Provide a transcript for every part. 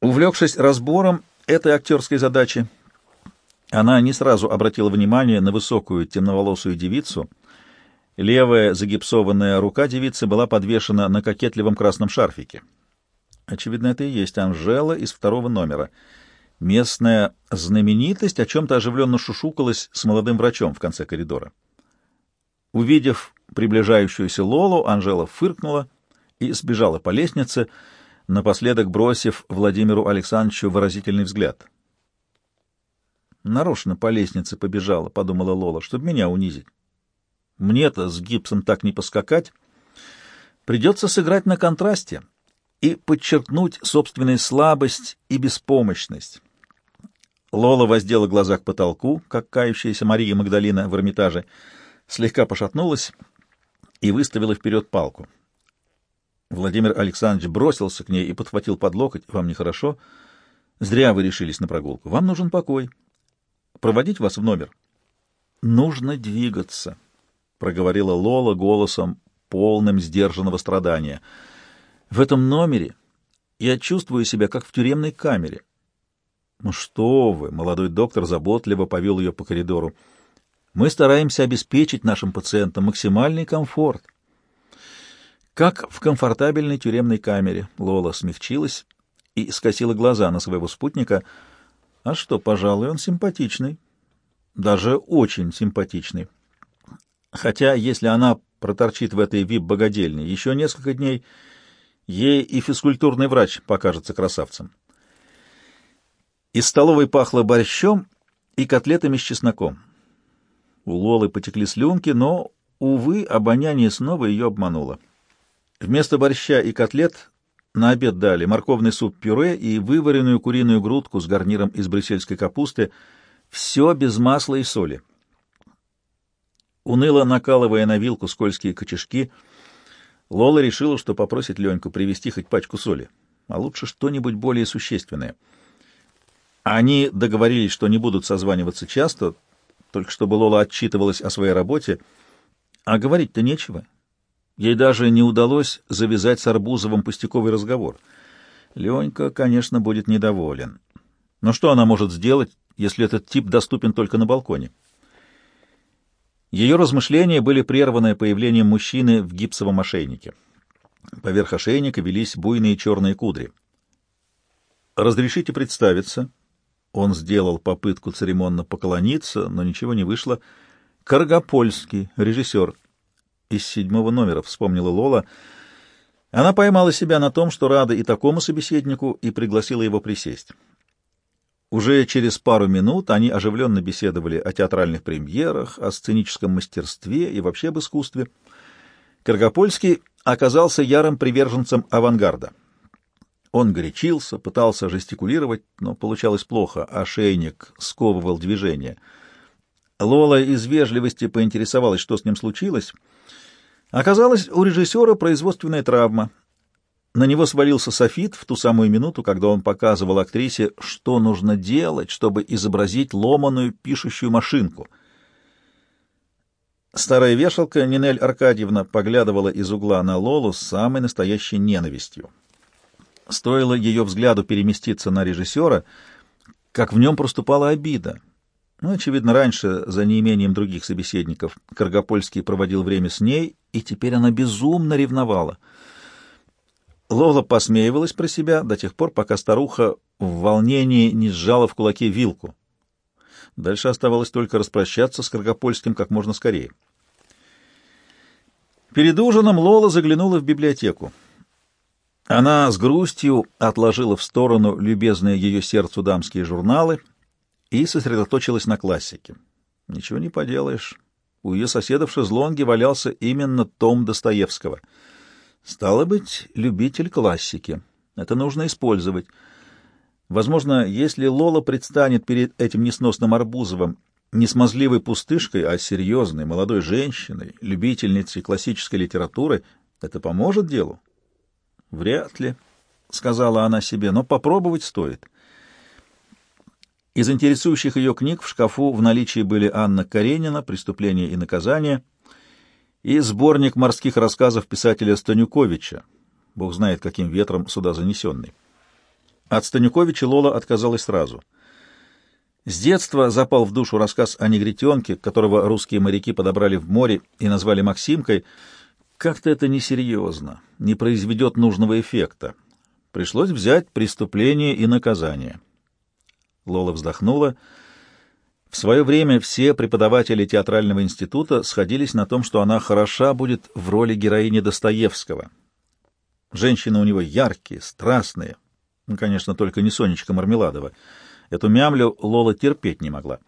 Увлекшись разбором этой актерской задачи, она не сразу обратила внимание на высокую темноволосую девицу. Левая загипсованная рука девицы была подвешена на кокетливом красном шарфике. Очевидно, это и есть Анжела из второго номера. Местная знаменитость о чем-то оживленно шушукалась с молодым врачом в конце коридора. Увидев приближающуюся Лолу, Анжела фыркнула и сбежала по лестнице, напоследок бросив Владимиру Александровичу выразительный взгляд. «Нарочно по лестнице побежала», — подумала Лола, — «чтобы меня унизить. Мне-то с гипсом так не поскакать. Придется сыграть на контрасте и подчеркнуть собственную слабость и беспомощность». Лола воздела глаза к потолку, как кающаяся Мария Магдалина в Эрмитаже, слегка пошатнулась и выставила вперед палку. Владимир Александрович бросился к ней и подхватил под локоть. «Вам нехорошо? Зря вы решились на прогулку. Вам нужен покой. Проводить вас в номер?» «Нужно двигаться», — проговорила Лола голосом, полным сдержанного страдания. «В этом номере я чувствую себя, как в тюремной камере». «Ну что вы!» — молодой доктор заботливо повел ее по коридору. «Мы стараемся обеспечить нашим пациентам максимальный комфорт». Как в комфортабельной тюремной камере. Лола смягчилась и скосила глаза на своего спутника. А что, пожалуй, он симпатичный. Даже очень симпатичный. Хотя, если она проторчит в этой вип-богадельне еще несколько дней, ей и физкультурный врач покажется красавцем. Из столовой пахло борщом и котлетами с чесноком. У Лолы потекли слюнки, но, увы, обоняние снова ее обмануло. Вместо борща и котлет на обед дали морковный суп-пюре и вываренную куриную грудку с гарниром из брюссельской капусты. Все без масла и соли. Уныло накалывая на вилку скользкие кочешки, Лола решила, что попросит Леньку привезти хоть пачку соли, а лучше что-нибудь более существенное. Они договорились, что не будут созваниваться часто, только чтобы Лола отчитывалась о своей работе, а говорить-то нечего. Ей даже не удалось завязать с Арбузовым пустяковый разговор. Ленька, конечно, будет недоволен. Но что она может сделать, если этот тип доступен только на балконе? Ее размышления были прерваны появлением мужчины в гипсовом ошейнике. Поверх ошейника велись буйные черные кудри. «Разрешите представиться?» Он сделал попытку церемонно поклониться, но ничего не вышло. «Каргопольский, режиссер» из седьмого номера, — вспомнила Лола. Она поймала себя на том, что рада и такому собеседнику, и пригласила его присесть. Уже через пару минут они оживленно беседовали о театральных премьерах, о сценическом мастерстве и вообще об искусстве. Каргопольский оказался ярым приверженцем авангарда. Он горячился, пытался жестикулировать, но получалось плохо, а шейник сковывал движение. Лола из вежливости поинтересовалась, что с ним случилось — Оказалось, у режиссера производственная травма. На него свалился софит в ту самую минуту, когда он показывал актрисе, что нужно делать, чтобы изобразить ломаную пишущую машинку. Старая вешалка Нинель Аркадьевна поглядывала из угла на Лолу с самой настоящей ненавистью. Стоило ее взгляду переместиться на режиссера, как в нем проступала обида — ну, очевидно, раньше, за неимением других собеседников, Каргопольский проводил время с ней, и теперь она безумно ревновала. Лола посмеивалась про себя до тех пор, пока старуха в волнении не сжала в кулаке вилку. Дальше оставалось только распрощаться с Каргопольским как можно скорее. Перед ужином Лола заглянула в библиотеку. Она с грустью отложила в сторону любезные ее сердцу дамские журналы — и сосредоточилась на классике. Ничего не поделаешь. У ее соседа в шезлонге валялся именно том Достоевского. Стало быть, любитель классики. Это нужно использовать. Возможно, если Лола предстанет перед этим несносным Арбузовым не смазливой пустышкой, а серьезной молодой женщиной, любительницей классической литературы, это поможет делу? Вряд ли, — сказала она себе, — но попробовать стоит. — из интересующих ее книг в шкафу в наличии были Анна Каренина «Преступление и наказание» и сборник морских рассказов писателя Станюковича, бог знает каким ветром сюда занесенный. От Станюковича Лола отказалась сразу. С детства запал в душу рассказ о негритенке, которого русские моряки подобрали в море и назвали Максимкой. Как-то это несерьезно, не произведет нужного эффекта. Пришлось взять преступление и наказание. Лола вздохнула. В свое время все преподаватели театрального института сходились на том, что она хороша будет в роли героини Достоевского. Женщины у него яркие, страстные. Ну, конечно, только не Сонечка Мармеладова. Эту мямлю Лола терпеть не могла.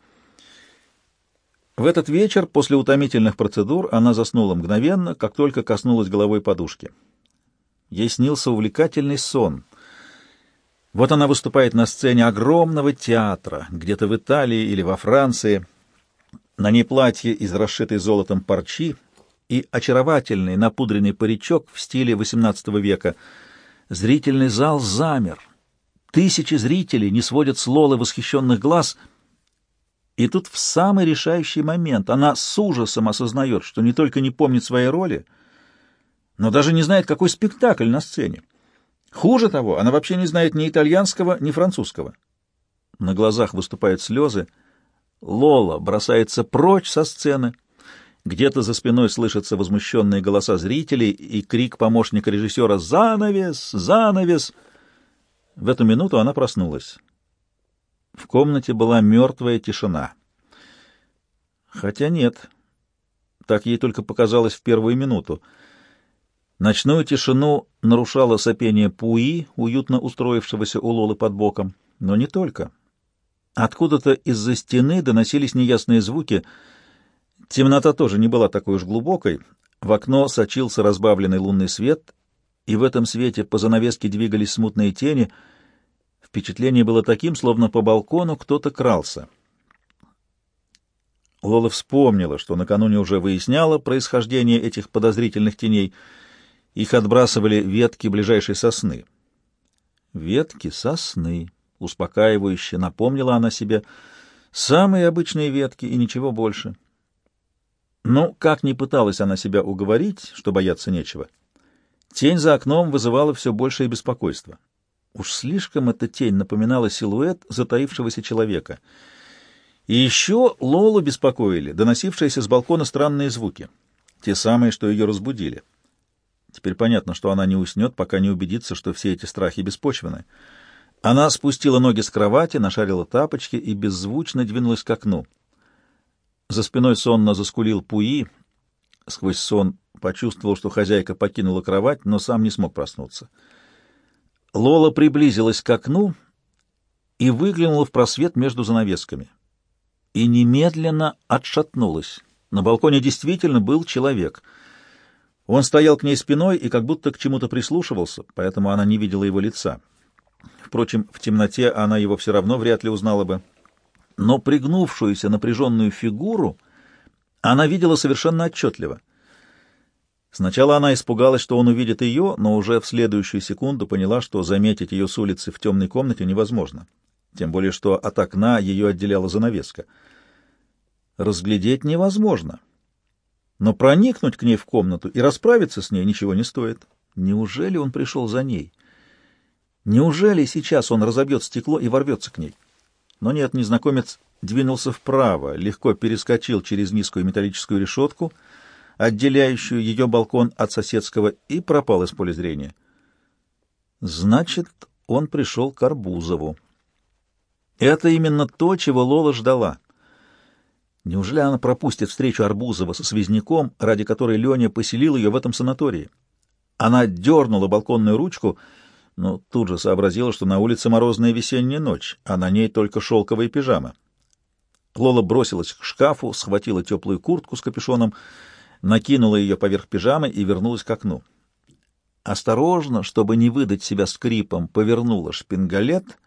В этот вечер, после утомительных процедур, она заснула мгновенно, как только коснулась головой подушки. Ей снился увлекательный сон. Вот она выступает на сцене огромного театра, где-то в Италии или во Франции. На ней платье из расшитой золотом парчи и очаровательный напудренный паричок в стиле XVIII века. Зрительный зал замер. Тысячи зрителей не сводят с Лолы восхищенных глаз. И тут в самый решающий момент она с ужасом осознает, что не только не помнит своей роли, но даже не знает, какой спектакль на сцене. Хуже того, она вообще не знает ни итальянского, ни французского. На глазах выступают слезы. Лола бросается прочь со сцены. Где-то за спиной слышатся возмущенные голоса зрителей и крик помощника режиссера «Занавес! Занавес!» В эту минуту она проснулась. В комнате была мертвая тишина. Хотя нет, так ей только показалось в первую минуту. Ночную тишину нарушало сопение Пуи, уютно устроившегося у Лолы под боком, но не только. Откуда-то из-за стены доносились неясные звуки. Темнота тоже не была такой уж глубокой. В окно сочился разбавленный лунный свет, и в этом свете по занавеске двигались смутные тени. Впечатление было таким, словно по балкону кто-то крался. Лола вспомнила, что накануне уже выясняла происхождение этих подозрительных теней — их отбрасывали ветки ближайшей сосны. Ветки сосны, успокаивающе напомнила она себе. Самые обычные ветки и ничего больше. Но как ни пыталась она себя уговорить, что бояться нечего, тень за окном вызывала все большее беспокойство. Уж слишком эта тень напоминала силуэт затаившегося человека. И еще Лолу беспокоили доносившиеся с балкона странные звуки, те самые, что ее разбудили. Теперь понятно, что она не уснет, пока не убедится, что все эти страхи беспочвены. Она спустила ноги с кровати, нашарила тапочки и беззвучно двинулась к окну. За спиной сонно заскулил Пуи. Сквозь сон почувствовал, что хозяйка покинула кровать, но сам не смог проснуться. Лола приблизилась к окну и выглянула в просвет между занавесками. И немедленно отшатнулась. На балконе действительно был человек — он стоял к ней спиной и как будто к чему-то прислушивался, поэтому она не видела его лица. Впрочем, в темноте она его все равно вряд ли узнала бы. Но пригнувшуюся напряженную фигуру она видела совершенно отчетливо. Сначала она испугалась, что он увидит ее, но уже в следующую секунду поняла, что заметить ее с улицы в темной комнате невозможно. Тем более, что от окна ее отделяла занавеска. Разглядеть невозможно. Но проникнуть к ней в комнату и расправиться с ней ничего не стоит. Неужели он пришел за ней? Неужели сейчас он разобьет стекло и ворвется к ней? Но нет, незнакомец двинулся вправо, легко перескочил через низкую металлическую решетку, отделяющую ее балкон от соседского, и пропал из поля зрения. Значит, он пришел к Арбузову. Это именно то, чего Лола ждала — Неужели она пропустит встречу Арбузова со связняком, ради которой Леня поселил ее в этом санатории? Она дернула балконную ручку, но тут же сообразила, что на улице морозная весенняя ночь, а на ней только шелковая пижама. Лола бросилась к шкафу, схватила теплую куртку с капюшоном, накинула ее поверх пижамы и вернулась к окну. Осторожно, чтобы не выдать себя скрипом, повернула шпингалет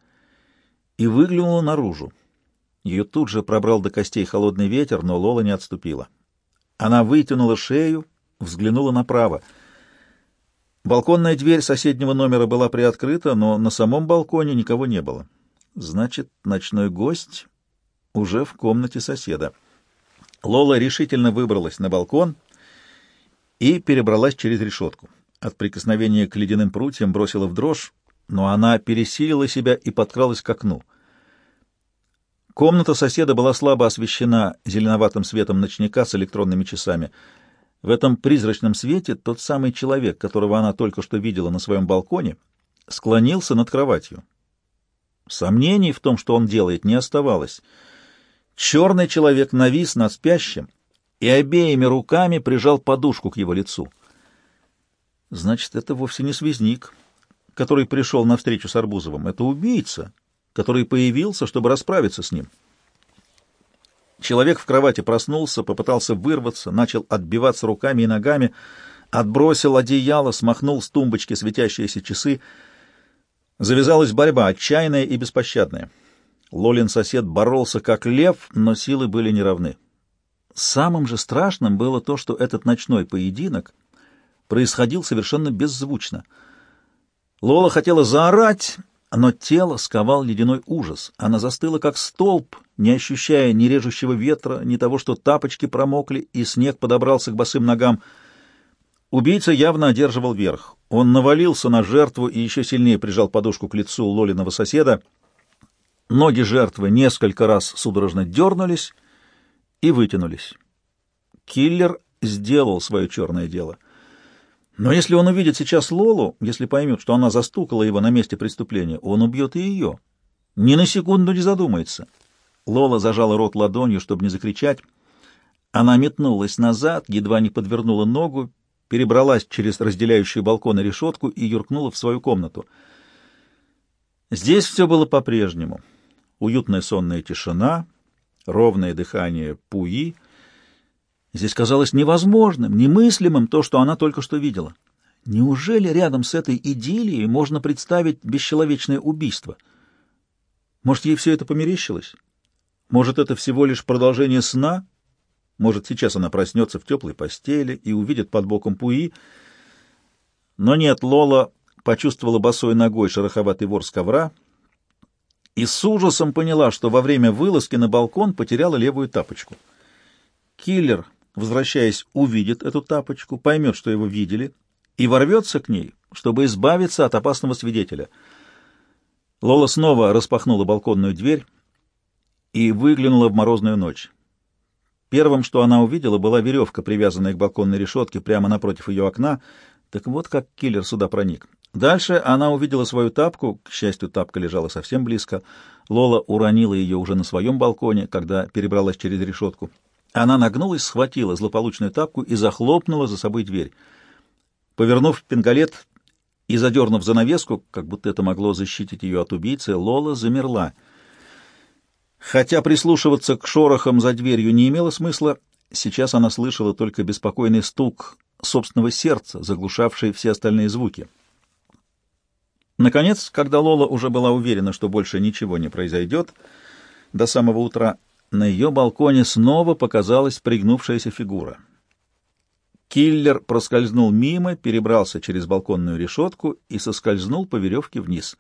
и выглянула наружу. Ее тут же пробрал до костей холодный ветер, но Лола не отступила. Она вытянула шею, взглянула направо. Балконная дверь соседнего номера была приоткрыта, но на самом балконе никого не было. Значит, ночной гость уже в комнате соседа. Лола решительно выбралась на балкон и перебралась через решетку. От прикосновения к ледяным прутьям бросила в дрожь. но она пересилила себя и подкралась к окну. Комната соседа была слабо освещена зеленоватым светом ночника с электронными часами. В этом призрачном свете тот самый человек, которого она только что видела на своем балконе, склонился над кроватью. Сомнений в том, что он делает, не оставалось. Черный человек навис над спящим и обеими руками прижал подушку к его лицу. Значит, это вовсе не связник, который пришел навстречу с Арбузовым. Это убийца, который появился, чтобы расправиться с ним. Человек в кровати проснулся, попытался вырваться, начал отбиваться руками и ногами, отбросил одеяло, смахнул с тумбочки светящиеся часы. Завязалась борьба, отчаянная и беспощадная. Лолин сосед боролся как лев, но силы были неравны. Самым же страшным было то, что этот ночной поединок происходил совершенно беззвучно. Лола хотела заорать, но тело сковал ледяной ужас. Она застыла, как столб, не ощущая ни режущего ветра, ни того, что тапочки промокли, и снег подобрался к босым ногам. Убийца явно одерживал верх. Он навалился на жертву и еще сильнее прижал подушку к лицу Лолиного соседа. Ноги жертвы несколько раз судорожно дернулись и вытянулись. Киллер сделал свое черное дело — но если он увидит сейчас Лолу, если поймет, что она застукала его на месте преступления, он убьет и ее. Ни на секунду не задумается. Лола зажала рот ладонью, чтобы не закричать. Она метнулась назад, едва не подвернула ногу, перебралась через разделяющую балкон и решетку и юркнула в свою комнату. Здесь все было по-прежнему. Уютная сонная тишина, ровное дыхание пуи — Здесь казалось невозможным, немыслимым то, что она только что видела. Неужели рядом с этой идиллией можно представить бесчеловечное убийство? Может, ей все это померещилось? Может, это всего лишь продолжение сна? Может, сейчас она проснется в теплой постели и увидит под боком Пуи? Но нет, Лола почувствовала босой ногой шероховатый вор с ковра и с ужасом поняла, что во время вылазки на балкон потеряла левую тапочку. Киллер возвращаясь, увидит эту тапочку, поймет, что его видели, и ворвется к ней, чтобы избавиться от опасного свидетеля. Лола снова распахнула балконную дверь и выглянула в морозную ночь. Первым, что она увидела, была веревка, привязанная к балконной решетке прямо напротив ее окна. Так вот как киллер сюда проник. Дальше она увидела свою тапку, к счастью, тапка лежала совсем близко. Лола уронила ее уже на своем балконе, когда перебралась через решетку. Она нагнулась, схватила злополучную тапку и захлопнула за собой дверь. Повернув пингалет и задернув занавеску, как будто это могло защитить ее от убийцы, Лола замерла. Хотя прислушиваться к шорохам за дверью не имело смысла, сейчас она слышала только беспокойный стук собственного сердца, заглушавший все остальные звуки. Наконец, когда Лола уже была уверена, что больше ничего не произойдет, до самого утра на ее балконе снова показалась пригнувшаяся фигура. Киллер проскользнул мимо, перебрался через балконную решетку и соскользнул по веревке вниз.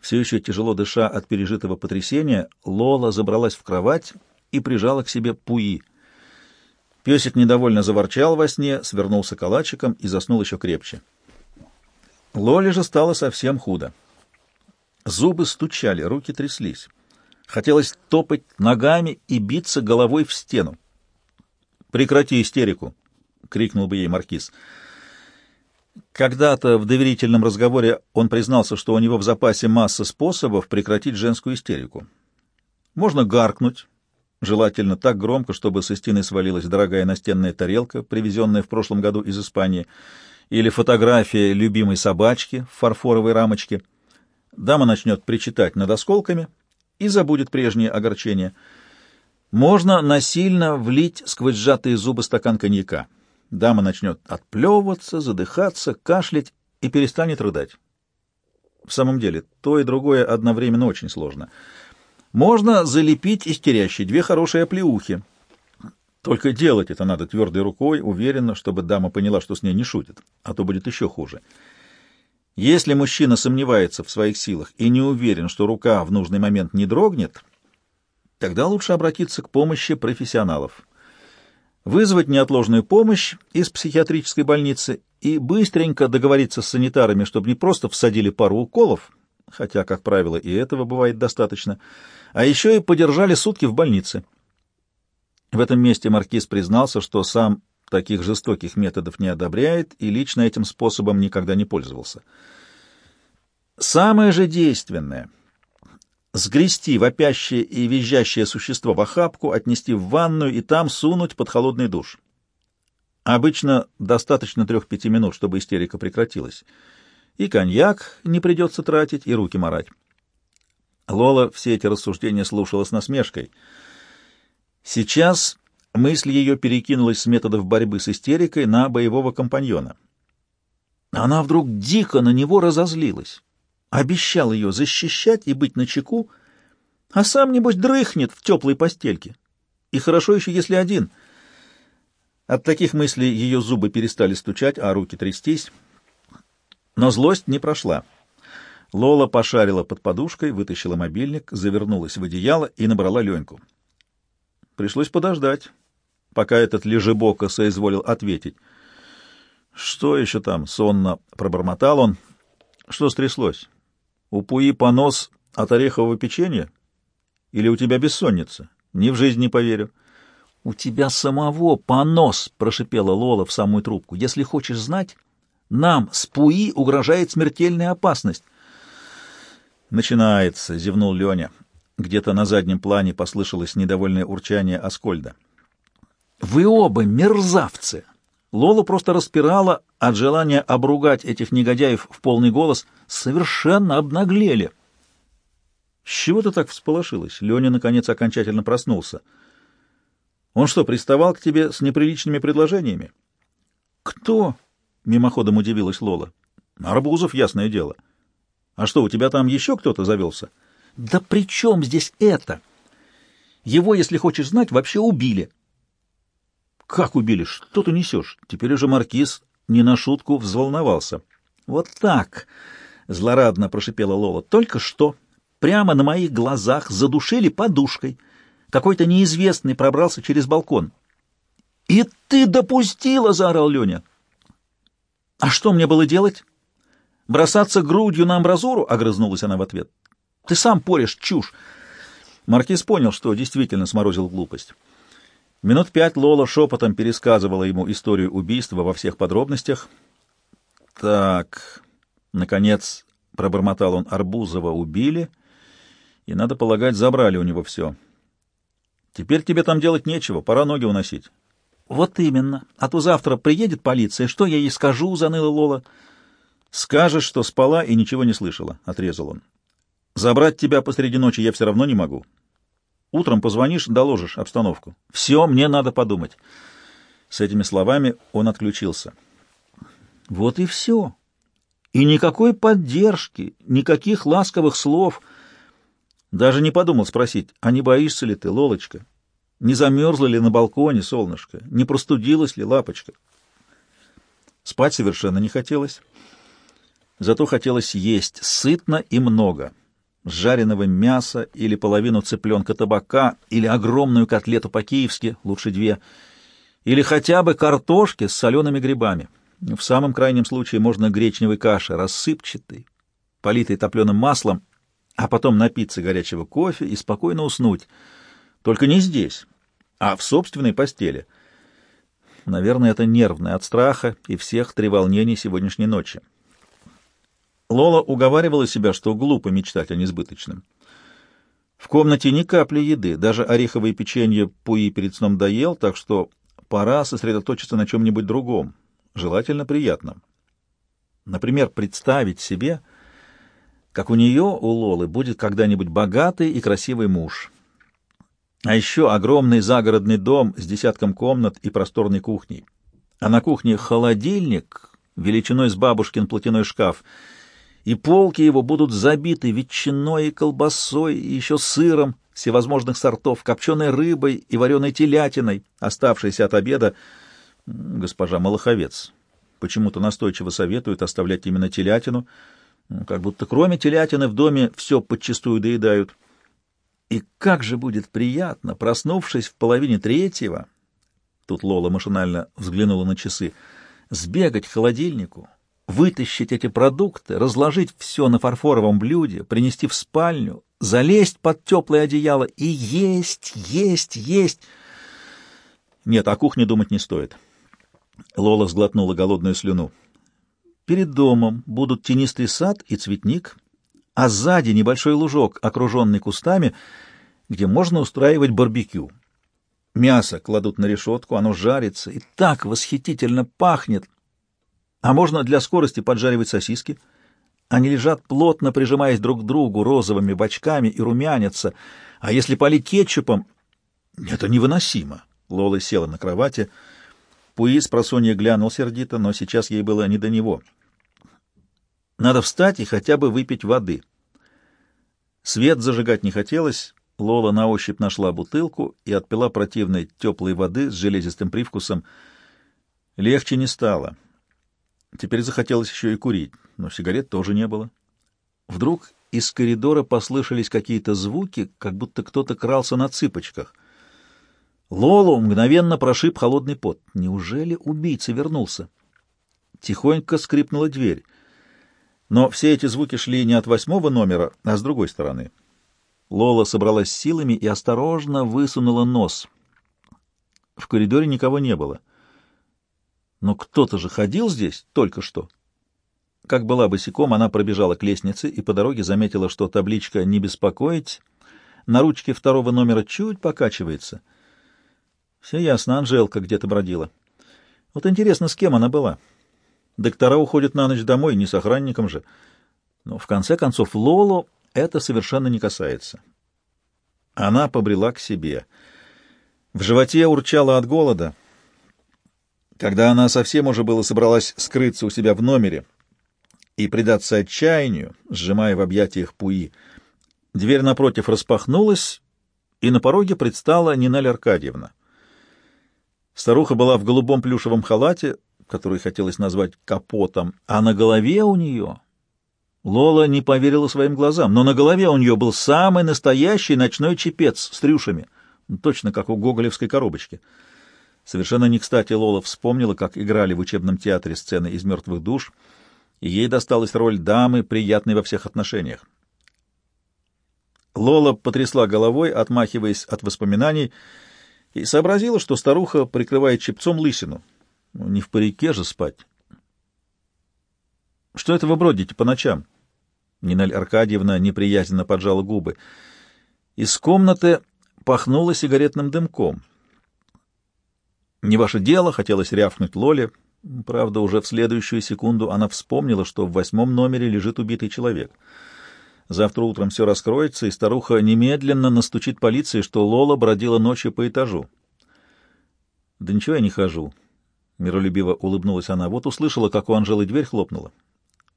Все еще тяжело дыша от пережитого потрясения, Лола забралась в кровать и прижала к себе Пуи. Песик недовольно заворчал во сне, свернулся калачиком и заснул еще крепче. Лоле же стало совсем худо. Зубы стучали, руки тряслись. Хотелось топать ногами и биться головой в стену. «Прекрати истерику!» — крикнул бы ей маркиз. Когда-то в доверительном разговоре он признался, что у него в запасе масса способов прекратить женскую истерику. Можно гаркнуть, желательно так громко, чтобы со стены свалилась дорогая настенная тарелка, привезенная в прошлом году из Испании, или фотография любимой собачки в фарфоровой рамочке. Дама начнет причитать над осколками — и забудет прежнее огорчение. Можно насильно влить сквозь сжатые зубы стакан коньяка. Дама начнет отплевываться, задыхаться, кашлять и перестанет рыдать. В самом деле, то и другое одновременно очень сложно. Можно залепить истерящей две хорошие оплеухи. Только делать это надо твердой рукой, уверенно, чтобы дама поняла, что с ней не шутит, а то будет еще хуже. Если мужчина сомневается в своих силах и не уверен, что рука в нужный момент не дрогнет, тогда лучше обратиться к помощи профессионалов. Вызвать неотложную помощь из психиатрической больницы и быстренько договориться с санитарами, чтобы не просто всадили пару уколов, хотя, как правило, и этого бывает достаточно, а еще и подержали сутки в больнице. В этом месте маркиз признался, что сам таких жестоких методов не одобряет и лично этим способом никогда не пользовался. Самое же действенное — сгрести вопящее и визжащее существо в охапку, отнести в ванную и там сунуть под холодный душ. Обычно достаточно трех-пяти минут, чтобы истерика прекратилась. И коньяк не придется тратить, и руки марать. Лола все эти рассуждения слушала с насмешкой. Сейчас мысль ее перекинулась с методов борьбы с истерикой на боевого компаньона. Она вдруг дико на него разозлилась. Обещал ее защищать и быть начеку, а сам, небось, дрыхнет в теплой постельке. И хорошо еще, если один. От таких мыслей ее зубы перестали стучать, а руки трястись. Но злость не прошла. Лола пошарила под подушкой, вытащила мобильник, завернулась в одеяло и набрала Леньку. Пришлось подождать, пока этот лежебока соизволил ответить. «Что еще там?» — сонно пробормотал он. «Что стряслось? У Пуи понос от орехового печенья? Или у тебя бессонница? Ни в жизнь не поверю». «У тебя самого понос!» — прошипела Лола в самую трубку. «Если хочешь знать, нам с Пуи угрожает смертельная опасность». «Начинается», — зевнул Леня. Где-то на заднем плане послышалось недовольное урчание Аскольда. «Вы оба мерзавцы!» Лола просто распирала от желания обругать этих негодяев в полный голос. Совершенно обнаглели. «С чего ты так всполошилась?» Леня, наконец, окончательно проснулся. «Он что, приставал к тебе с неприличными предложениями?» «Кто?» — мимоходом удивилась Лола. «Арбузов, ясное дело». А что, у тебя там еще кто-то завелся? Да при чем здесь это? Его, если хочешь знать, вообще убили. Как убили? Что ты несешь? Теперь уже маркиз не на шутку взволновался. Вот так, злорадно прошипела Лола. Только что прямо на моих глазах задушили подушкой. Какой-то неизвестный пробрался через балкон. «И ты допустила!» — заорал Леня. «А что мне было делать?» Бросаться грудью на амбразуру? — огрызнулась она в ответ. — Ты сам порешь чушь. Маркиз понял, что действительно сморозил глупость. Минут пять Лола шепотом пересказывала ему историю убийства во всех подробностях. «Так...» — наконец пробормотал он. «Арбузова убили, и, надо полагать, забрали у него все. Теперь тебе там делать нечего, пора ноги уносить». «Вот именно. А то завтра приедет полиция. Что я ей скажу?» — заныла Лола. «Скажешь, что спала и ничего не слышала», — отрезал он. «Забрать тебя посреди ночи я все равно не могу. Утром позвонишь, доложишь обстановку. Все, мне надо подумать». С этими словами он отключился. Вот и все. И никакой поддержки, никаких ласковых слов. Даже не подумал спросить, а не боишься ли ты, Лолочка? Не замерзла ли на балконе солнышко? Не простудилась ли лапочка? Спать совершенно не хотелось. Зато хотелось есть сытно и много. Жареного мяса или половину цыпленка табака, или огромную котлету по-киевски, лучше две, или хотя бы картошки с солеными грибами. В самом крайнем случае можно гречневой каши, рассыпчатой, политой топленым маслом, а потом напиться горячего кофе и спокойно уснуть. Только не здесь, а в собственной постели. Наверное, это нервное от страха и всех треволнений сегодняшней ночи. Лола уговаривала себя, что глупо мечтать о несбыточном. В комнате ни капли еды, даже ореховое печенье Пуи перед сном доел, так что пора сосредоточиться на чем-нибудь другом, желательно приятном. Например, представить себе, как у нее, у Лолы, будет когда-нибудь богатый и красивый муж. А еще огромный загородный дом с десятком комнат и просторной кухней. А на кухне холодильник величиной с бабушкин платяной шкаф — и полки его будут забиты ветчиной и колбасой, и еще сыром всевозможных сортов, копченой рыбой и вареной телятиной, оставшейся от обеда. Госпожа Малаховец почему-то настойчиво советует оставлять именно телятину, как будто кроме телятины в доме все подчистую доедают. И как же будет приятно, проснувшись в половине третьего, тут Лола машинально взглянула на часы, сбегать к холодильнику, вытащить эти продукты, разложить все на фарфоровом блюде, принести в спальню, залезть под теплое одеяло и есть, есть, есть. Нет, о кухне думать не стоит. Лола сглотнула голодную слюну. Перед домом будут тенистый сад и цветник, а сзади небольшой лужок, окруженный кустами, где можно устраивать барбекю. Мясо кладут на решетку, оно жарится и так восхитительно пахнет. А можно для скорости поджаривать сосиски. Они лежат плотно, прижимаясь друг к другу розовыми бочками и румянятся. А если полить кетчупом... Это невыносимо. Лола села на кровати. Пуи с просонья глянул сердито, но сейчас ей было не до него. Надо встать и хотя бы выпить воды. Свет зажигать не хотелось. Лола на ощупь нашла бутылку и отпила противной теплой воды с железистым привкусом. Легче не стало. Теперь захотелось еще и курить, но сигарет тоже не было. Вдруг из коридора послышались какие-то звуки, как будто кто-то крался на цыпочках. Лолу мгновенно прошиб холодный пот. Неужели убийца вернулся? Тихонько скрипнула дверь. Но все эти звуки шли не от восьмого номера, а с другой стороны. Лола собралась силами и осторожно высунула нос. В коридоре никого не было. Но кто-то же ходил здесь только что. Как была босиком, она пробежала к лестнице и по дороге заметила, что табличка «Не беспокоить» на ручке второго номера чуть покачивается. Все ясно, Анжелка где-то бродила. Вот интересно, с кем она была? Доктора уходят на ночь домой, не с охранником же. Но в конце концов Лолу это совершенно не касается. Она побрела к себе. В животе урчала от голода — когда она совсем уже было собралась скрыться у себя в номере и предаться отчаянию, сжимая в объятиях Пуи, дверь напротив распахнулась, и на пороге предстала Ниналь Аркадьевна. Старуха была в голубом плюшевом халате, который хотелось назвать капотом, а на голове у нее... Лола не поверила своим глазам, но на голове у нее был самый настоящий ночной чепец с трюшами, точно как у гоголевской коробочки — Совершенно не кстати Лола вспомнила, как играли в учебном театре сцены из «Мертвых душ», и ей досталась роль дамы, приятной во всех отношениях. Лола потрясла головой, отмахиваясь от воспоминаний, и сообразила, что старуха прикрывает чепцом лысину. Ну, не в парике же спать. — Что это вы бродите по ночам? Нинель Аркадьевна неприязненно поджала губы. Из комнаты пахнуло сигаретным дымком — «Не ваше дело», — хотелось рявкнуть Лоле. Правда, уже в следующую секунду она вспомнила, что в восьмом номере лежит убитый человек. Завтра утром все раскроется, и старуха немедленно настучит полиции, что Лола бродила ночью по этажу. «Да ничего я не хожу», — миролюбиво улыбнулась она. «Вот услышала, как у Анжелы дверь хлопнула.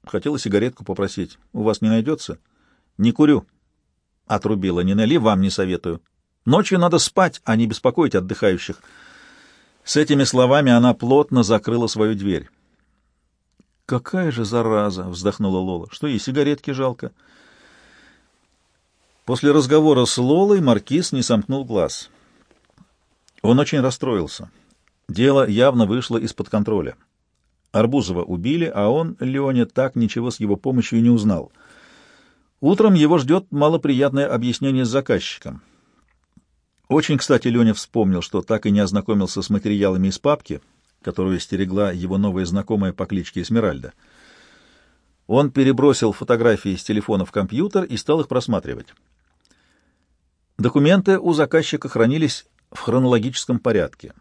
Хотела сигаретку попросить. У вас не найдется?» «Не курю», — отрубила Нинелли. «Вам не советую. Ночью надо спать, а не беспокоить отдыхающих». С этими словами она плотно закрыла свою дверь. «Какая же зараза!» — вздохнула Лола. «Что ей сигаретки жалко?» После разговора с Лолой Маркиз не сомкнул глаз. Он очень расстроился. Дело явно вышло из-под контроля. Арбузова убили, а он, Леоня, так ничего с его помощью не узнал. Утром его ждет малоприятное объяснение с заказчиком. Очень, кстати, Леня вспомнил, что так и не ознакомился с материалами из папки, которую стерегла его новая знакомая по кличке Эсмеральда. Он перебросил фотографии с телефона в компьютер и стал их просматривать. Документы у заказчика хранились в хронологическом порядке.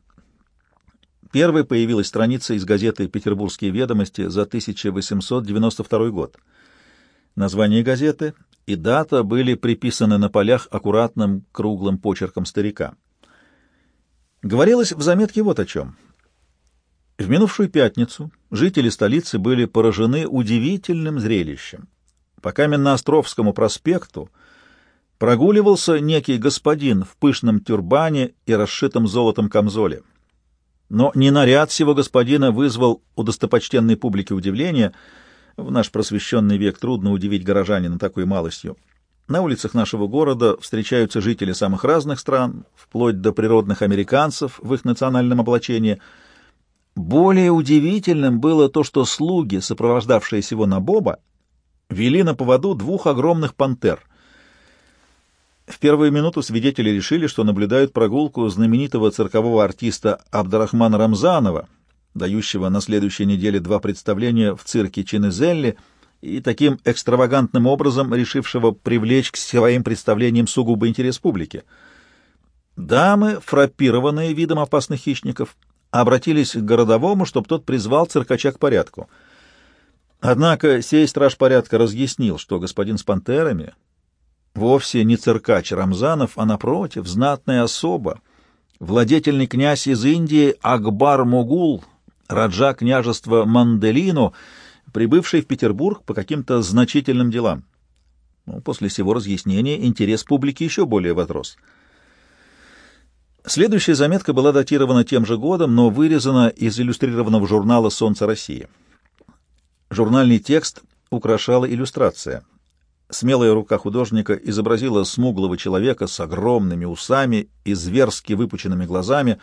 Первой появилась страница из газеты «Петербургские ведомости» за 1892 год. Название газеты и дата были приписаны на полях аккуратным круглым почерком старика. Говорилось в заметке вот о чем. В минувшую пятницу жители столицы были поражены удивительным зрелищем. По Каменноостровскому проспекту прогуливался некий господин в пышном тюрбане и расшитом золотом камзоле. Но не наряд сего господина вызвал у достопочтенной публики удивление — в наш просвещенный век трудно удивить горожанина такой малостью. На улицах нашего города встречаются жители самых разных стран, вплоть до природных американцев в их национальном облачении. Более удивительным было то, что слуги, сопровождавшие сего Набоба, вели на поводу двух огромных пантер. В первую минуту свидетели решили, что наблюдают прогулку знаменитого циркового артиста Абдарахмана Рамзанова, дающего на следующей неделе два представления в цирке Чинезелли и таким экстравагантным образом решившего привлечь к своим представлениям сугубо интерес публики. Дамы, фраппированные видом опасных хищников, обратились к городовому, чтобы тот призвал циркача к порядку. Однако сей страж порядка разъяснил, что господин с пантерами вовсе не циркач Рамзанов, а, напротив, знатная особа, владетельный князь из Индии Акбар Мугул, раджа княжества Манделино, прибывший в Петербург по каким-то значительным делам. Ну, после всего разъяснения интерес публики еще более возрос. Следующая заметка была датирована тем же годом, но вырезана из иллюстрированного журнала «Солнце России». Журнальный текст украшала иллюстрация — Смелая рука художника изобразила смуглого человека с огромными усами и зверски выпученными глазами,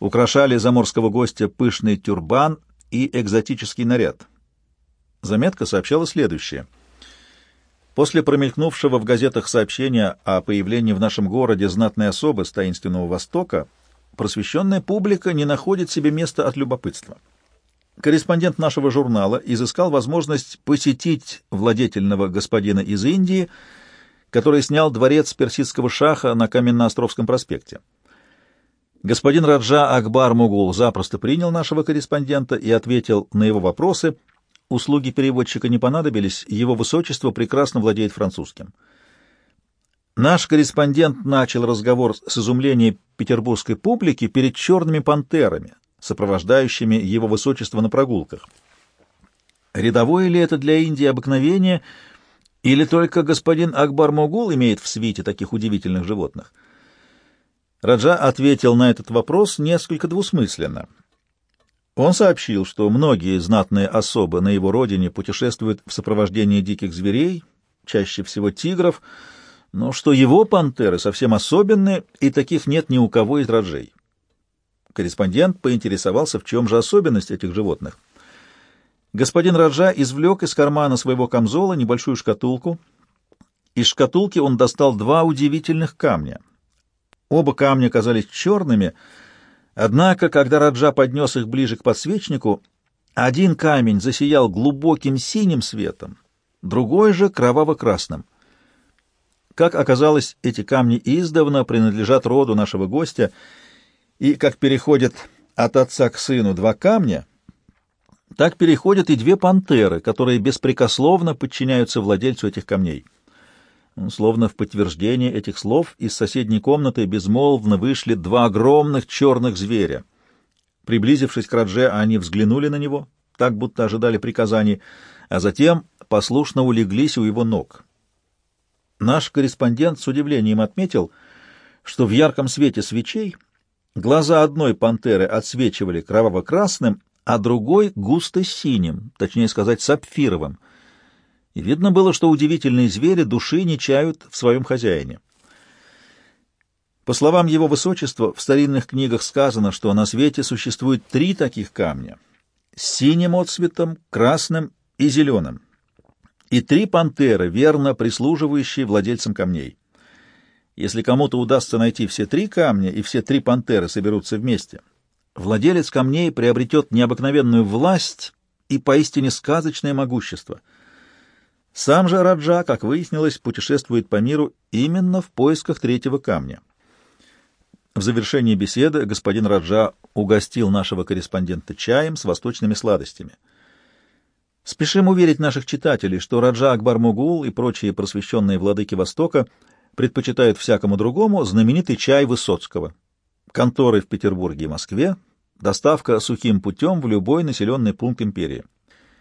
украшали заморского гостя пышный тюрбан и экзотический наряд. Заметка сообщала следующее. После промелькнувшего в газетах сообщения о появлении в нашем городе знатной особы с таинственного Востока, просвещенная публика не находит себе места от любопытства корреспондент нашего журнала изыскал возможность посетить владетельного господина из Индии, который снял дворец персидского шаха на Каменноостровском проспекте. Господин Раджа Акбар Мугул запросто принял нашего корреспондента и ответил на его вопросы. Услуги переводчика не понадобились, его высочество прекрасно владеет французским. Наш корреспондент начал разговор с изумлением петербургской публики перед черными пантерами, сопровождающими его высочество на прогулках. Рядовое ли это для Индии обыкновение, или только господин Акбар Могул имеет в свите таких удивительных животных? Раджа ответил на этот вопрос несколько двусмысленно. Он сообщил, что многие знатные особы на его родине путешествуют в сопровождении диких зверей, чаще всего тигров, но что его пантеры совсем особенные, и таких нет ни у кого из раджей. Корреспондент поинтересовался, в чем же особенность этих животных. Господин Раджа извлек из кармана своего камзола небольшую шкатулку. Из шкатулки он достал два удивительных камня. Оба камня казались черными, однако, когда Раджа поднес их ближе к подсвечнику, один камень засиял глубоким синим светом, другой же — кроваво-красным. Как оказалось, эти камни издавна принадлежат роду нашего гостя — и как переходят от отца к сыну два камня, так переходят и две пантеры, которые беспрекословно подчиняются владельцу этих камней. Словно в подтверждение этих слов из соседней комнаты безмолвно вышли два огромных черных зверя. Приблизившись к Радже, они взглянули на него, так будто ожидали приказаний, а затем послушно улеглись у его ног. Наш корреспондент с удивлением отметил, что в ярком свете свечей — Глаза одной пантеры отсвечивали кроваво-красным, а другой — густо-синим, точнее сказать, сапфировым. И видно было, что удивительные звери души не чают в своем хозяине. По словам его высочества, в старинных книгах сказано, что на свете существует три таких камня — синим отцветом, красным и зеленым, и три пантеры, верно прислуживающие владельцам камней. Если кому-то удастся найти все три камня, и все три пантеры соберутся вместе, владелец камней приобретет необыкновенную власть и поистине сказочное могущество. Сам же Раджа, как выяснилось, путешествует по миру именно в поисках третьего камня. В завершении беседы господин Раджа угостил нашего корреспондента чаем с восточными сладостями. Спешим уверить наших читателей, что Раджа Акбар Мугул и прочие просвещенные владыки Востока — предпочитают всякому другому знаменитый чай Высоцкого. Конторы в Петербурге и Москве, доставка сухим путем в любой населенный пункт империи.